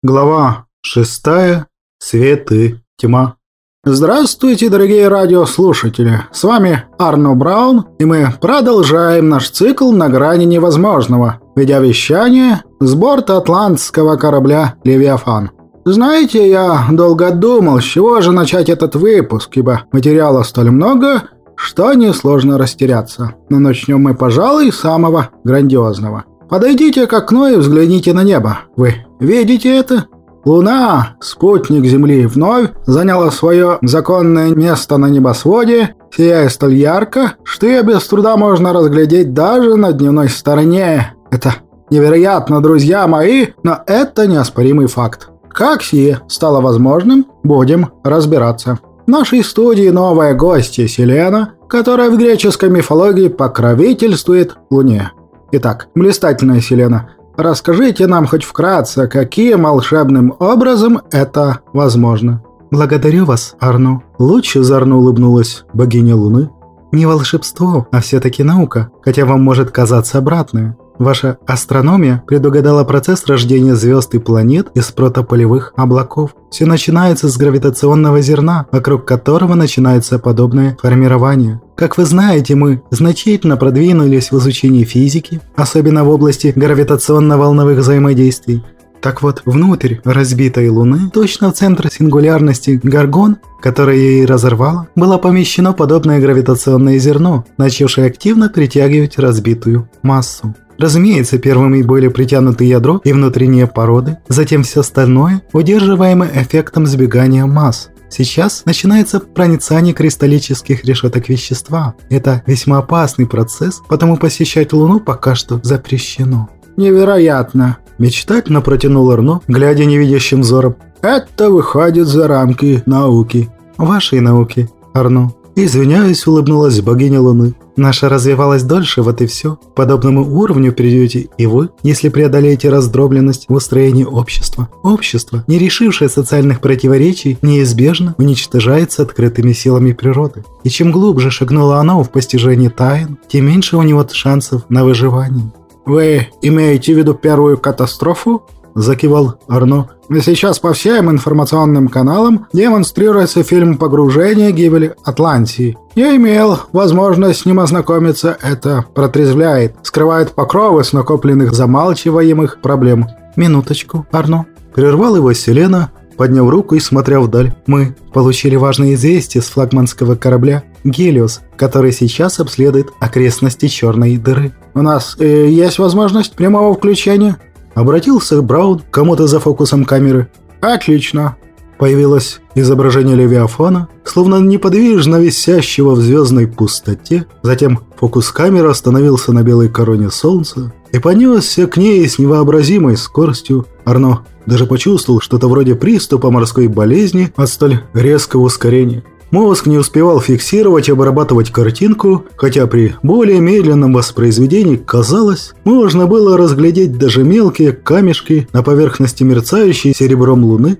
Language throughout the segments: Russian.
Глава шестая. Свет и тьма. Здравствуйте, дорогие радиослушатели! С вами Арно Браун, и мы продолжаем наш цикл на грани невозможного, ведя вещание с борта атлантского корабля «Левиафан». Знаете, я долго думал, с чего же начать этот выпуск, ибо материала столь много, что несложно растеряться. Но начнем мы, пожалуй, с самого грандиозного – Подойдите к окну и взгляните на небо. Вы видите это? Луна, спутник Земли, вновь заняла свое законное место на небосводе, сияя столь ярко, что ее без труда можно разглядеть даже на дневной стороне. Это невероятно, друзья мои, но это неоспоримый факт. Как сие стало возможным, будем разбираться. В нашей студии новая гостья Селена, которая в греческой мифологии покровительствует Луне. Итак, блистательная Селена, расскажите нам хоть вкратце, каким волшебным образом это возможно. Благодарю вас, Арну. Лучше зарно улыбнулась богиня Луны. Не волшебство, а все-таки наука, хотя вам может казаться обратное. Ваша астрономия предугадала процесс рождения звезд и планет из протополевых облаков. Все начинается с гравитационного зерна, вокруг которого начинается подобное формирование. Как вы знаете, мы значительно продвинулись в изучении физики, особенно в области гравитационно-волновых взаимодействий. Так вот, внутрь разбитой Луны, точно в центр сингулярности Гаргон, которое ей разорвало, было помещено подобное гравитационное зерно, начавшее активно притягивать разбитую массу. Разумеется, первыми были притянуты ядро и внутренние породы, затем все остальное, удерживаемое эффектом сбегания масс. Сейчас начинается проницание кристаллических решеток вещества. Это весьма опасный процесс, потому посещать Луну пока что запрещено. «Невероятно!» – мечтательно протянул Арно, глядя невидящим взором. «Это выходит за рамки науки». «Вашей науки, Арно». Извиняюсь, улыбнулась богиня Луны. Наша развивалась дольше, вот и все. К подобному уровню придете и вы, если преодолеете раздробленность в устроении общества. Общество, не решившее социальных противоречий, неизбежно уничтожается открытыми силами природы. И чем глубже шагнуло оно в постижении тайн, тем меньше у него шансов на выживание. «Вы имеете в виду первую катастрофу?» – закивал Арно. Сейчас по всем информационным каналам демонстрируется фильм «Погружение. Гибель Атлантии». Я имел возможность с ним ознакомиться, это протрезвляет, скрывает покровы с накопленных замалчиваемых проблем. «Минуточку, Арно». Прервал его Селена, подняв руку и смотря вдаль. «Мы получили важное известие с флагманского корабля «Гелиос», который сейчас обследует окрестности черной дыры. «У нас э, есть возможность прямого включения?» Обратился Браун к кому-то за фокусом камеры. «Отлично!» Появилось изображение Левиафана, словно неподвижно висящего в звездной пустоте. Затем фокус камеры остановился на белой короне солнца и понесся к ней с невообразимой скоростью. Арно даже почувствовал что-то вроде приступа морской болезни от столь резкого ускорения. Мозг не успевал фиксировать и обрабатывать картинку, хотя при более медленном воспроизведении, казалось, можно было разглядеть даже мелкие камешки на поверхности мерцающей серебром луны,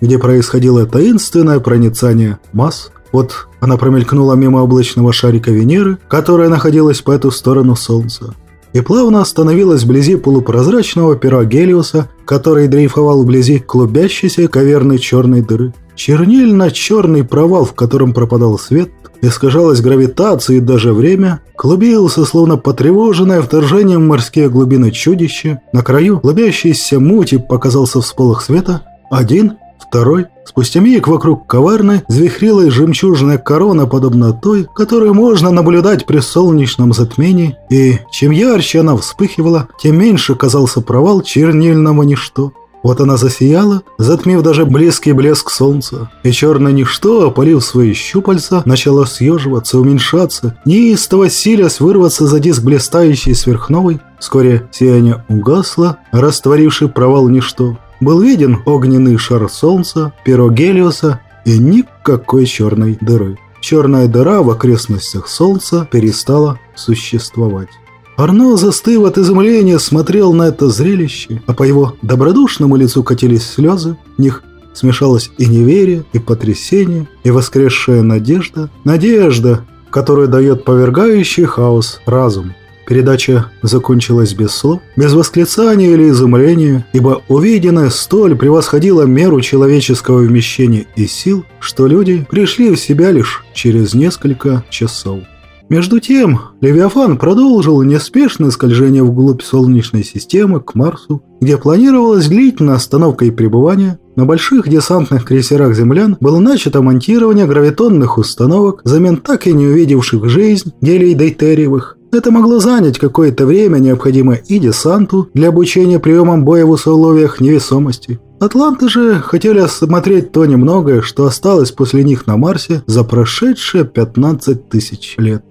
где происходило таинственное проницание масс. Вот она промелькнула мимо облачного шарика Венеры, которая находилась по эту сторону Солнца, и плавно остановилась вблизи полупрозрачного пера Гелиоса, который дрейфовал вблизи клубящейся каверной черной дыры. Чернильно-черный провал, в котором пропадал свет, искажалась гравитация и даже время, клубился, словно потревоженное вторжением морские глубины чудище. На краю клубящейся мути показался всполох света. Один, второй. Спустя миг вокруг коварной звехрилась жемчужная корона, подобно той, которую можно наблюдать при солнечном затмении. И чем ярче она вспыхивала, тем меньше казался провал чернильного ничто. Вот она засияла, затмив даже близкий блеск солнца, и черное ничто, опалив свои щупальца, начало съеживаться, уменьшаться, неистово силясь вырваться за диск блистающей сверхновой. Вскоре сияние угасло, растворивший провал ничто. Был виден огненный шар солнца, перо Гелиоса и никакой черной дыры. Черная дыра в окрестностях солнца перестала существовать. Арно, застыв от изумления, смотрел на это зрелище, а по его добродушному лицу катились слезы, в них смешалось и неверие, и потрясение, и воскресшая надежда. Надежда, которую дает повергающий хаос разум. Передача закончилась без слов, без восклицания или изумления, ибо увиденное столь превосходило меру человеческого вмещения и сил, что люди пришли в себя лишь через несколько часов. Между тем, Левиафан продолжил неспешное скольжение вглубь Солнечной системы к Марсу, где планировалась длительная остановка и пребывание. На больших десантных крейсерах землян было начато монтирование гравитонных установок, взамен так и не увидевших жизнь гелий-дейтериевых. Это могло занять какое-то время, необходимое и десанту для обучения приемам боя в условиях невесомости. Атланты же хотели осмотреть то немногое, что осталось после них на Марсе за прошедшие 15 тысяч лет.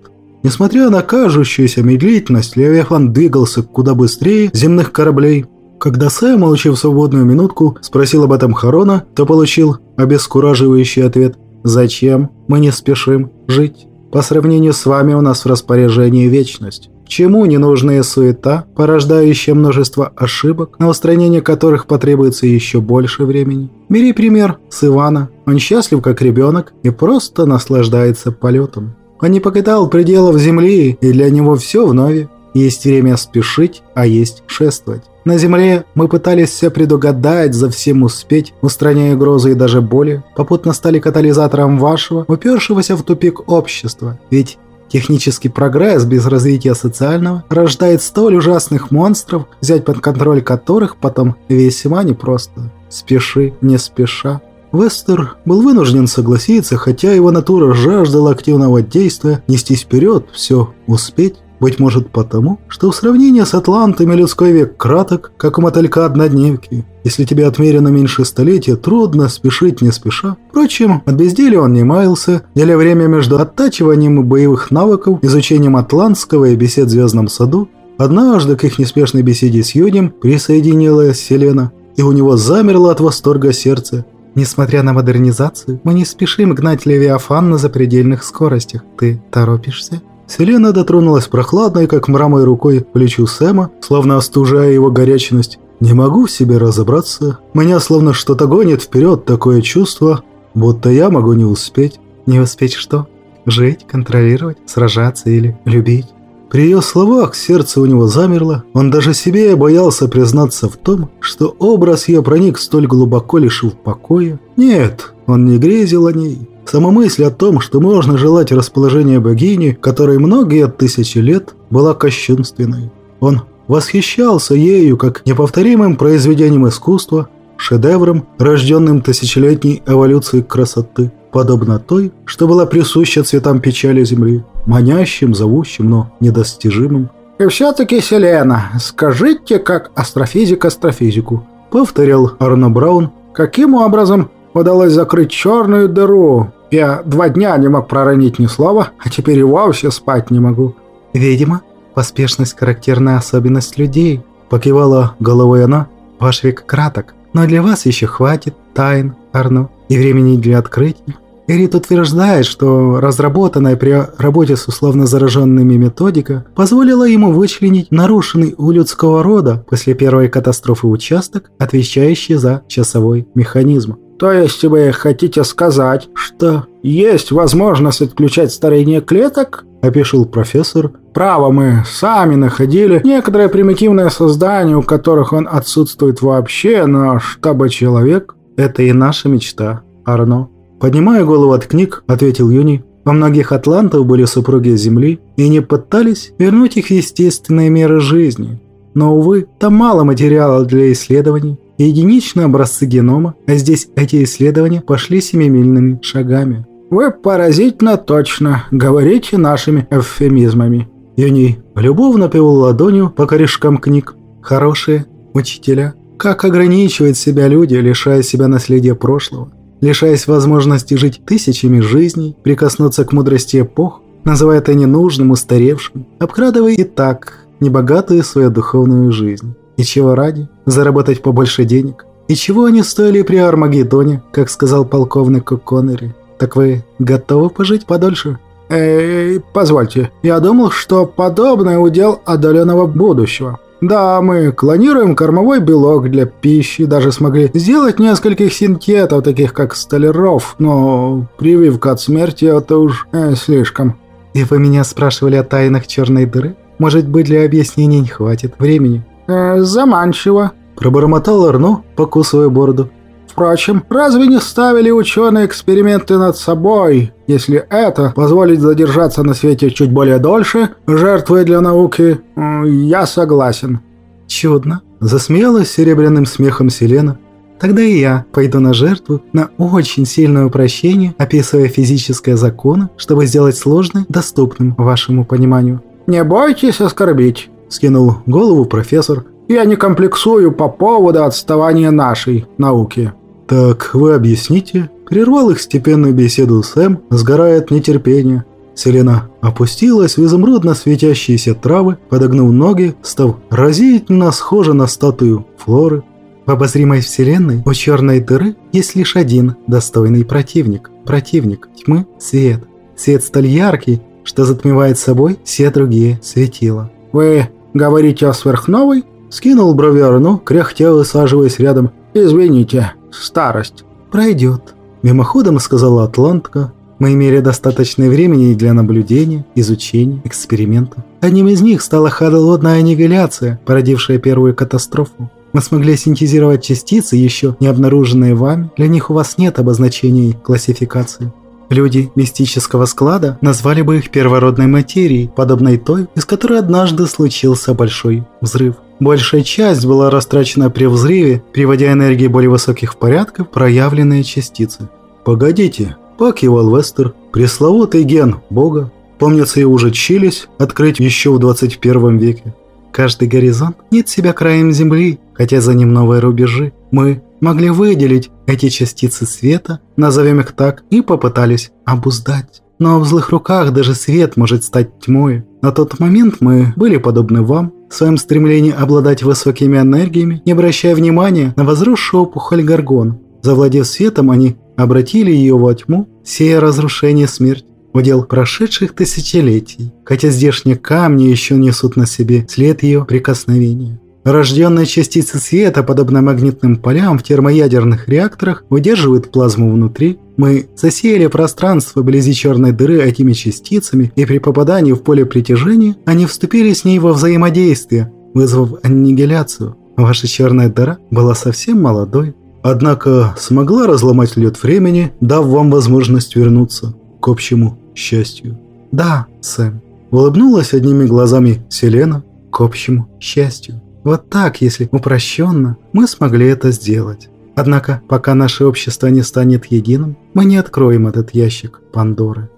Несмотря на кажущуюся медлительность, Левиафан двигался куда быстрее земных кораблей. Когда Сэм, получив свободную минутку, спросил об этом Харона, то получил обескураживающий ответ «Зачем? Мы не спешим жить. По сравнению с вами у нас в распоряжении вечность». Чему ненужная суета, порождающая множество ошибок, на устранение которых потребуется еще больше времени? Бери пример с Ивана. Он счастлив как ребенок и просто наслаждается полетом. Он не покидал пределов земли, и для него все вновь. Есть время спешить, а есть шествовать. На земле мы пытались все предугадать, за всем успеть, устраняя угрозы и даже боли, попутно стали катализатором вашего, упершегося в тупик общества. Ведь Технический прогресс без развития социального рождает столь ужасных монстров, взять под контроль которых потом весьма непросто. Спеши, не спеша. Вестер был вынужден согласиться, хотя его натура жаждала активного действия, нестись вперед, все успеть. Быть может потому, что в сравнении с атлантами людской век краток, как у мотылька однодневки. Если тебе отмерено меньше столетия, трудно спешить не спеша. Впрочем, от безделия он не маялся, деля время между оттачиванием боевых навыков, изучением атлантского и бесед в Звездном саду. Однажды к их неспешной беседе с Юдем присоединилась Селена, и у него замерло от восторга сердце. Несмотря на модернизацию, мы не спешим гнать Левиафан на запредельных скоростях. Ты торопишься?» Селена дотронулась прохладной, как мрамой рукой, к плечу Сэма, словно остужая его горячность. «Не могу в себе разобраться. Меня словно что-то гонит вперед такое чувство, будто я могу не успеть». «Не успеть что? Жить, контролировать, сражаться или любить?» При ее словах сердце у него замерло, он даже себе боялся признаться в том, что образ ее проник столь глубоко, лишив покоя. Нет, он не грезил о ней. Сама мысль о том, что можно желать расположения богини, которой многие тысячи лет была кощунственной. Он восхищался ею как неповторимым произведением искусства, шедевром, рожденным тысячелетней эволюцией красоты подобно той, что была присуща цветам печали земли, манящим, зовущим, но недостижимым. «И все-таки, Селена, скажите, как астрофизик астрофизику», — повторял Арно Браун, «каким образом удалось закрыть черную дыру? Я два дня не мог проронить ни слова, а теперь и вовсе спать не могу». «Видимо, поспешность – характерная особенность людей», – покивала головой она. «Ваш век краток, но для вас еще хватит тайн, Арно, и времени для открытий. Эрит утверждает, что разработанная при работе с условно зараженными методика позволила ему вычленить нарушенный у людского рода после первой катастрофы участок, отвечающий за часовой механизм. То есть вы хотите сказать, что есть возможность отключать старение клеток? Опишил профессор. Право, мы сами находили некоторые примитивные создания, у которых он отсутствует вообще, но чтобы человек... Это и наша мечта, Арно. Поднимая голову от книг, ответил Юни, во многих атлантов были супруги Земли и не пытались вернуть их естественные меры жизни. Но, увы, там мало материала для исследований, единичные образцы генома, а здесь эти исследования пошли семимильными шагами. «Вы поразительно точно говорите нашими эвфемизмами». Юни любовно повел ладонью по корешкам книг. «Хорошие учителя. Как ограничивают себя люди, лишая себя наследия прошлого? лишаясь возможности жить тысячами жизней, прикоснуться к мудрости эпох, называя это ненужным, устаревшим, обкрадывая и так небогатую свою духовную жизнь. И чего ради? Заработать побольше денег? И чего они стоили при Армагеддоне, как сказал полковник Коннери? Так вы готовы пожить подольше? Эй, позвольте, я думал, что подобное удел отдаленного будущего. Да, мы клонируем кормовой белок для пищи, даже смогли сделать нескольких синтетов, таких как столяров, но прививка от смерти это уж э, слишком. И вы меня спрашивали о тайнах черной дыры? Может быть, для объяснения не хватит времени». «Э, «Заманчиво», – пробормотал Арно, покусывая бороду. Впрочем, разве не ставили ученые эксперименты над собой, если это позволит задержаться на свете чуть более дольше, жертвой для науки? Я согласен. Чудно. Засмеялась серебряным смехом Селена. Тогда и я пойду на жертву, на очень сильное упрощение, описывая физическое законы, чтобы сделать сложное доступным вашему пониманию. «Не бойтесь оскорбить», — скинул голову профессор. «Я не комплексую по поводу отставания нашей науки». «Так вы объясните?» Прервал их степенную беседу Сэм, сгорая от нетерпения. Селена опустилась в изумрудно светящиеся травы, подогнув ноги, став разительно схожа на статую Флоры. В обозримой вселенной у черной дыры есть лишь один достойный противник. Противник тьмы – свет. Свет столь яркий, что затмевает собой все другие светила. «Вы говорите о сверхновой?» Скинул брови Арно, кряхтя высаживаясь рядом. «Извините, старость». «Пройдет», – мимоходом сказала Атлантка. «Мы имели достаточно времени для наблюдения, изучения, экспериментов. Одним из них стала холодная аннигиляция, породившая первую катастрофу. Мы смогли синтезировать частицы, еще не обнаруженные вами. Для них у вас нет обозначений классификации. Люди мистического склада назвали бы их первородной материей, подобной той, из которой однажды случился большой взрыв. Большая часть была растрачена при взрыве, приводя энергии более высоких порядков проявленные частицы. «Погодите», – покивал Вестер, – пресловутый ген Бога. Помнится, и уже чились открыть еще в 21 веке. Каждый горизонт нет себя краем Земли, хотя за ним новые рубежи. Мы могли выделить эти частицы света, назовем их так, и попытались обуздать. Но в злых руках даже свет может стать тьмой. На тот момент мы были подобны вам, в своем стремлении обладать высокими энергиями, не обращая внимания на возросшую опухоль Гаргон. Завладев светом, они обратили ее во тьму, сея разрушение смерть. Удел прошедших тысячелетий, хотя здешние камни еще несут на себе след ее прикосновения. Рожденные частицы света, подобно магнитным полям в термоядерных реакторах, удерживают плазму внутри. Мы засеяли пространство вблизи черной дыры этими частицами, и при попадании в поле притяжения они вступили с ней во взаимодействие, вызвав аннигиляцию. Ваша черная дыра была совсем молодой, однако смогла разломать лед времени, дав вам возможность вернуться к общему счастью. Да, Сэм. Улыбнулась одними глазами Селена к общему счастью. Вот так, если упрощенно, мы смогли это сделать. Однако, пока наше общество не станет единым, мы не откроем этот ящик Пандоры.